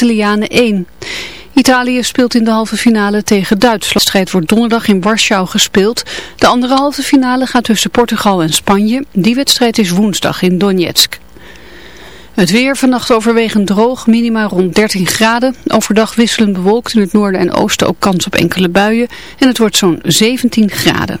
Italianen 1. Italië speelt in de halve finale tegen Duitsland. De strijd wordt donderdag in Warschau gespeeld. De andere halve finale gaat tussen Portugal en Spanje. Die wedstrijd is woensdag in Donetsk. Het weer vannacht overwegend droog, minima rond 13 graden. Overdag wisselend bewolkt in het noorden en oosten ook kans op enkele buien. En het wordt zo'n 17 graden.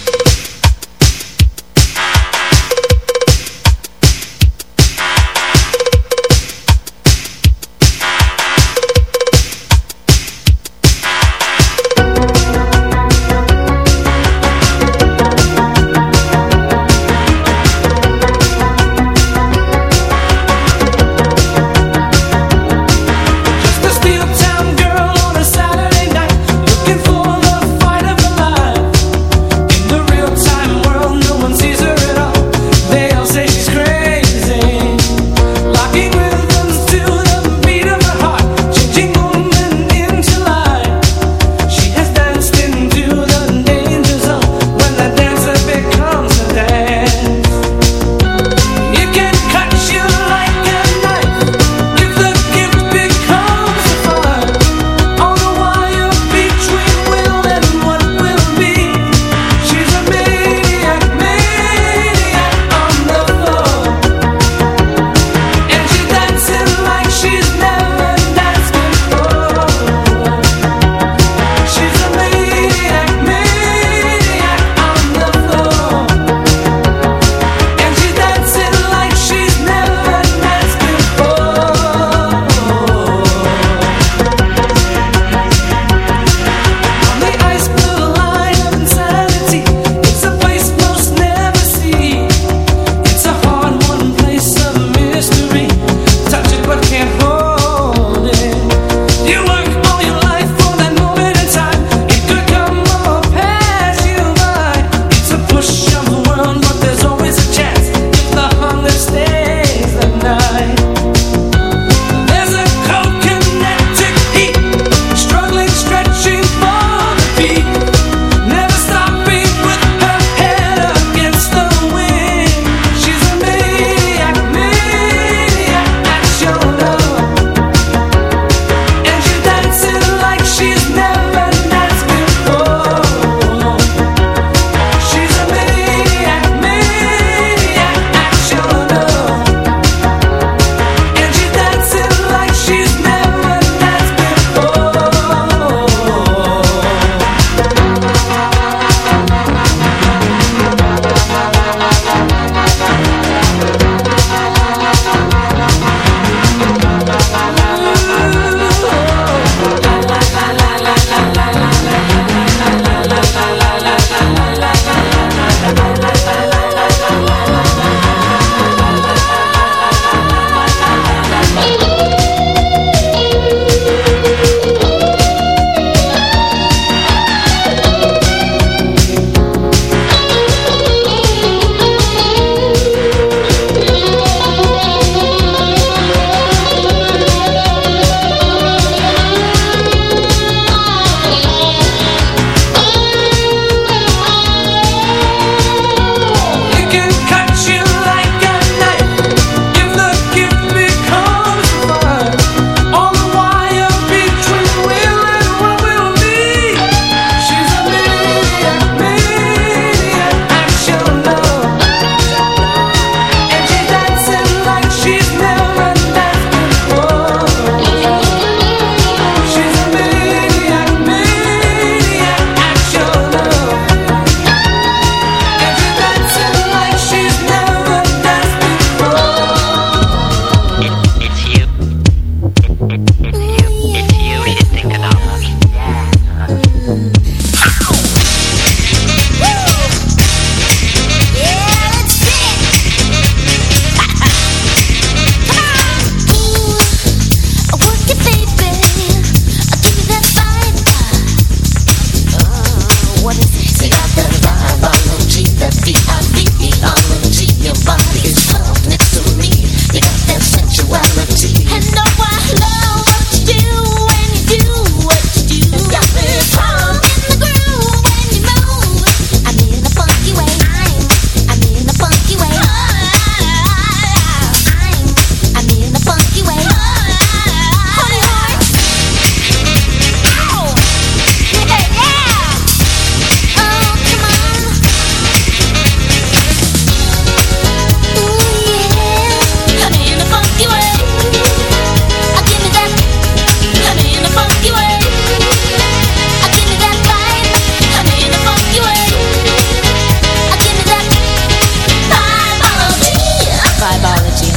biology.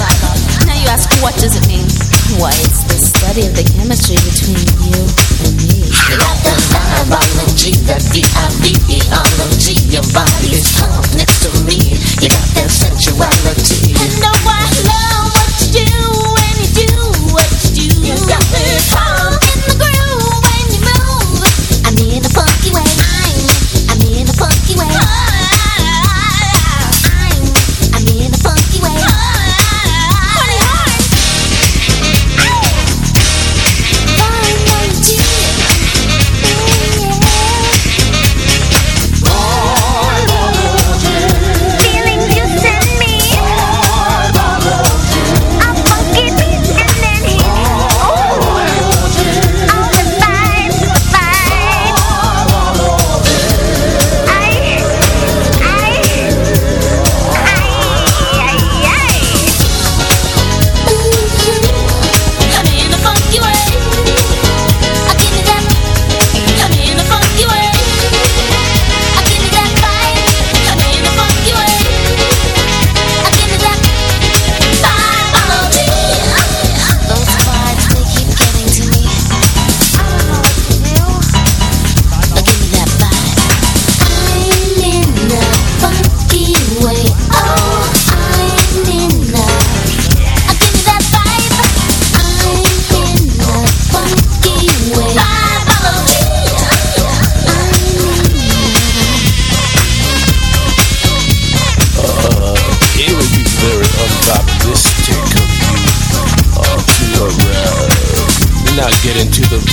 Now you ask, what does it mean? Why, it's the study of the chemistry between you and me. Not the biology, the B-I-V-E-ology. Your body is home next to me. You got that sensuality. And know I love what you do when you do what you do. You got me home.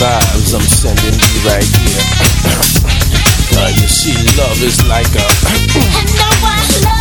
vibes I'm sending you right here. Uh, you see, love is like a. and no one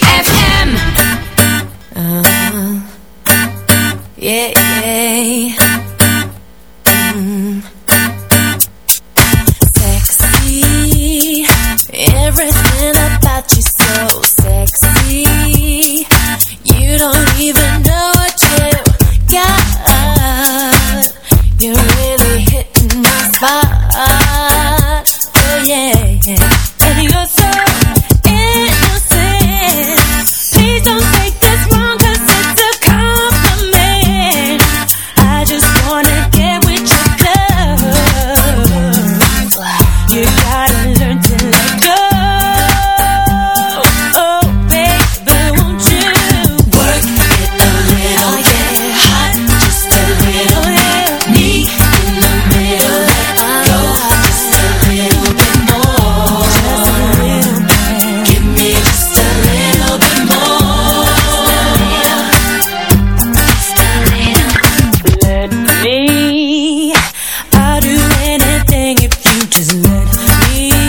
me.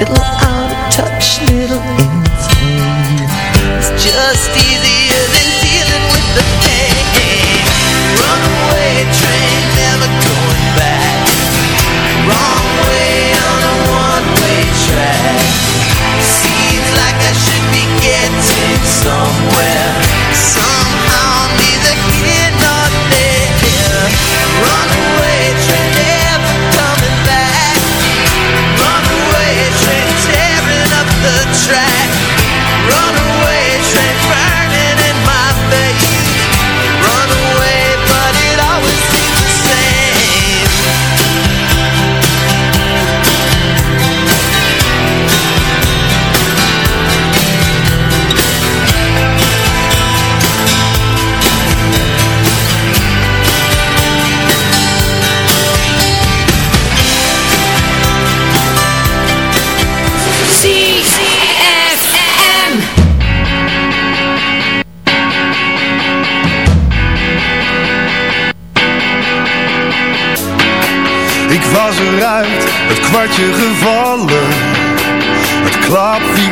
It looks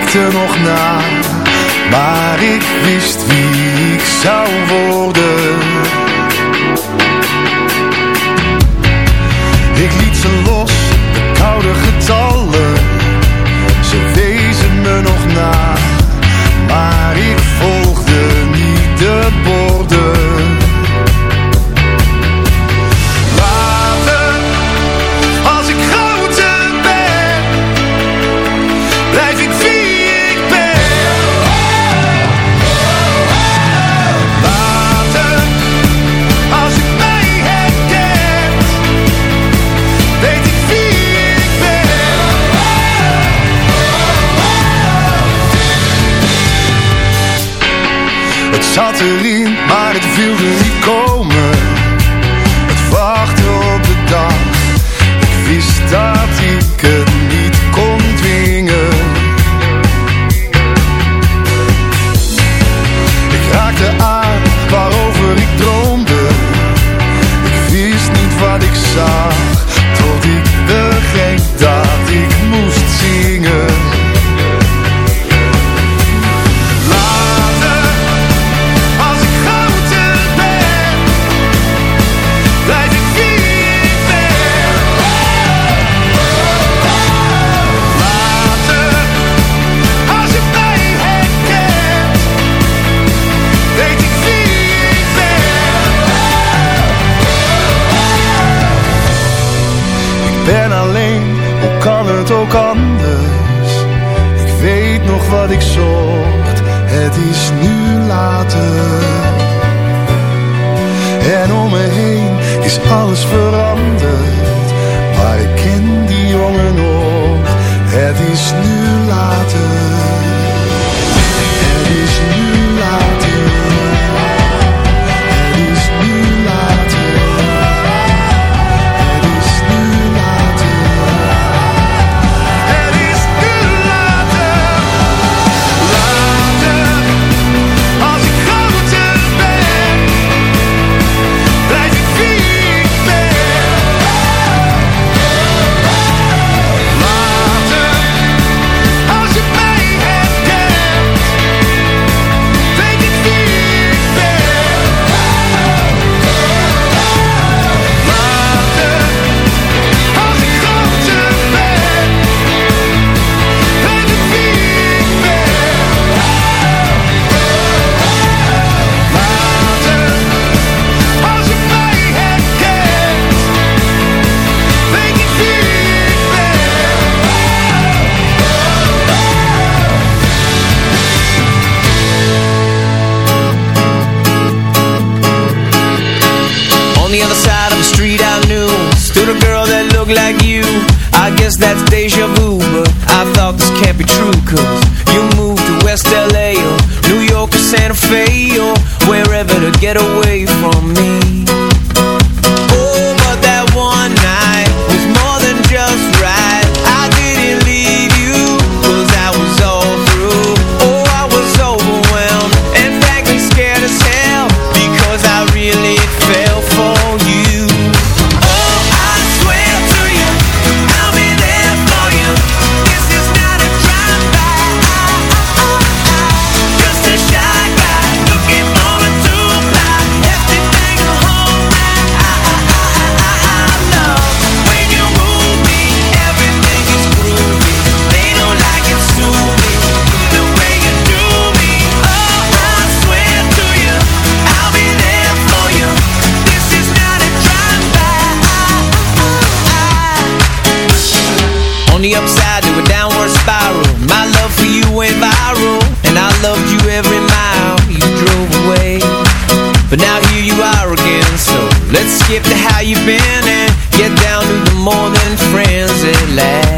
stikte nog na, maar ik wist wie ik zou worden. zat erin, maar het viel erin. alles veranderd. are again So let's skip to how you've been And get down to the more than friends at last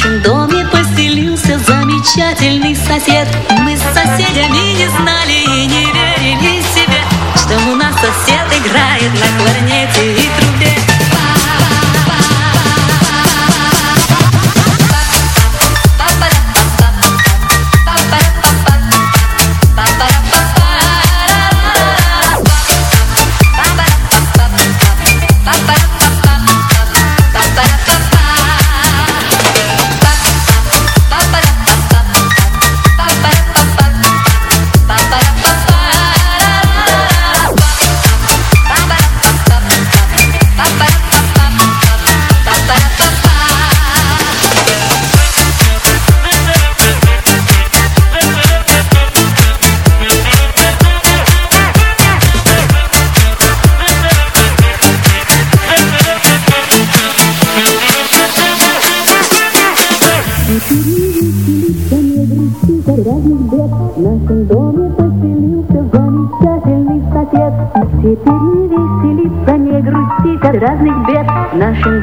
fim do 那声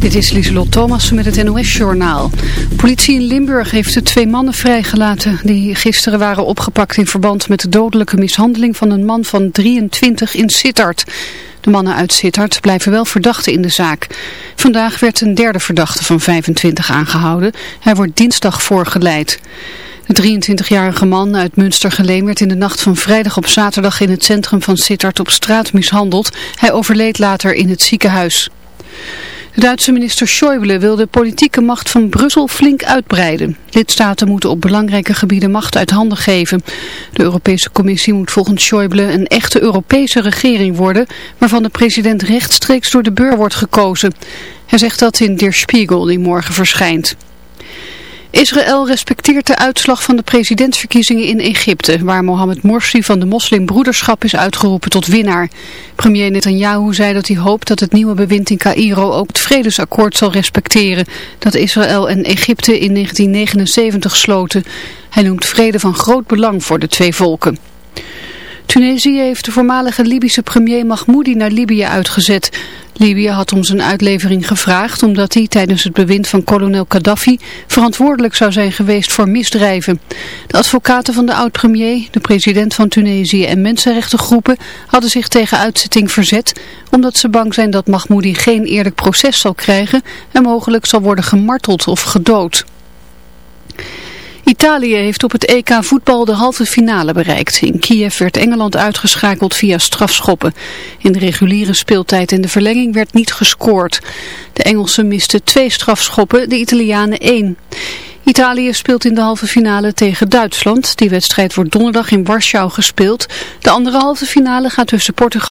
Dit is Lieselot Thomas met het NOS-journaal. Politie in Limburg heeft de twee mannen vrijgelaten... die gisteren waren opgepakt in verband met de dodelijke mishandeling... van een man van 23 in Sittard. De mannen uit Sittard blijven wel verdachten in de zaak. Vandaag werd een derde verdachte van 25 aangehouden. Hij wordt dinsdag voorgeleid. De 23-jarige man uit Münstergeleen werd in de nacht van vrijdag op zaterdag in het centrum van Sittard op straat mishandeld. Hij overleed later in het ziekenhuis. Duitse minister Schäuble wil de politieke macht van Brussel flink uitbreiden. Lidstaten moeten op belangrijke gebieden macht uit handen geven. De Europese Commissie moet volgens Schäuble een echte Europese regering worden, waarvan de president rechtstreeks door de beur wordt gekozen. Hij zegt dat in Der Spiegel die morgen verschijnt. Israël respecteert de uitslag van de presidentsverkiezingen in Egypte, waar Mohammed Morsi van de moslimbroederschap is uitgeroepen tot winnaar. Premier Netanyahu zei dat hij hoopt dat het nieuwe bewind in Cairo ook het vredesakkoord zal respecteren, dat Israël en Egypte in 1979 sloten. Hij noemt vrede van groot belang voor de twee volken. Tunesië heeft de voormalige Libische premier Mahmoudi naar Libië uitgezet. Libië had om zijn uitlevering gevraagd omdat hij tijdens het bewind van kolonel Gaddafi verantwoordelijk zou zijn geweest voor misdrijven. De advocaten van de oud-premier, de president van Tunesië en mensenrechtengroepen hadden zich tegen uitzetting verzet omdat ze bang zijn dat Mahmoudi geen eerlijk proces zal krijgen en mogelijk zal worden gemarteld of gedood. Italië heeft op het EK voetbal de halve finale bereikt. In Kiev werd Engeland uitgeschakeld via strafschoppen. In de reguliere speeltijd en de verlenging werd niet gescoord. De Engelsen misten twee strafschoppen, de Italianen één. Italië speelt in de halve finale tegen Duitsland. Die wedstrijd wordt donderdag in Warschau gespeeld. De andere halve finale gaat tussen Portugal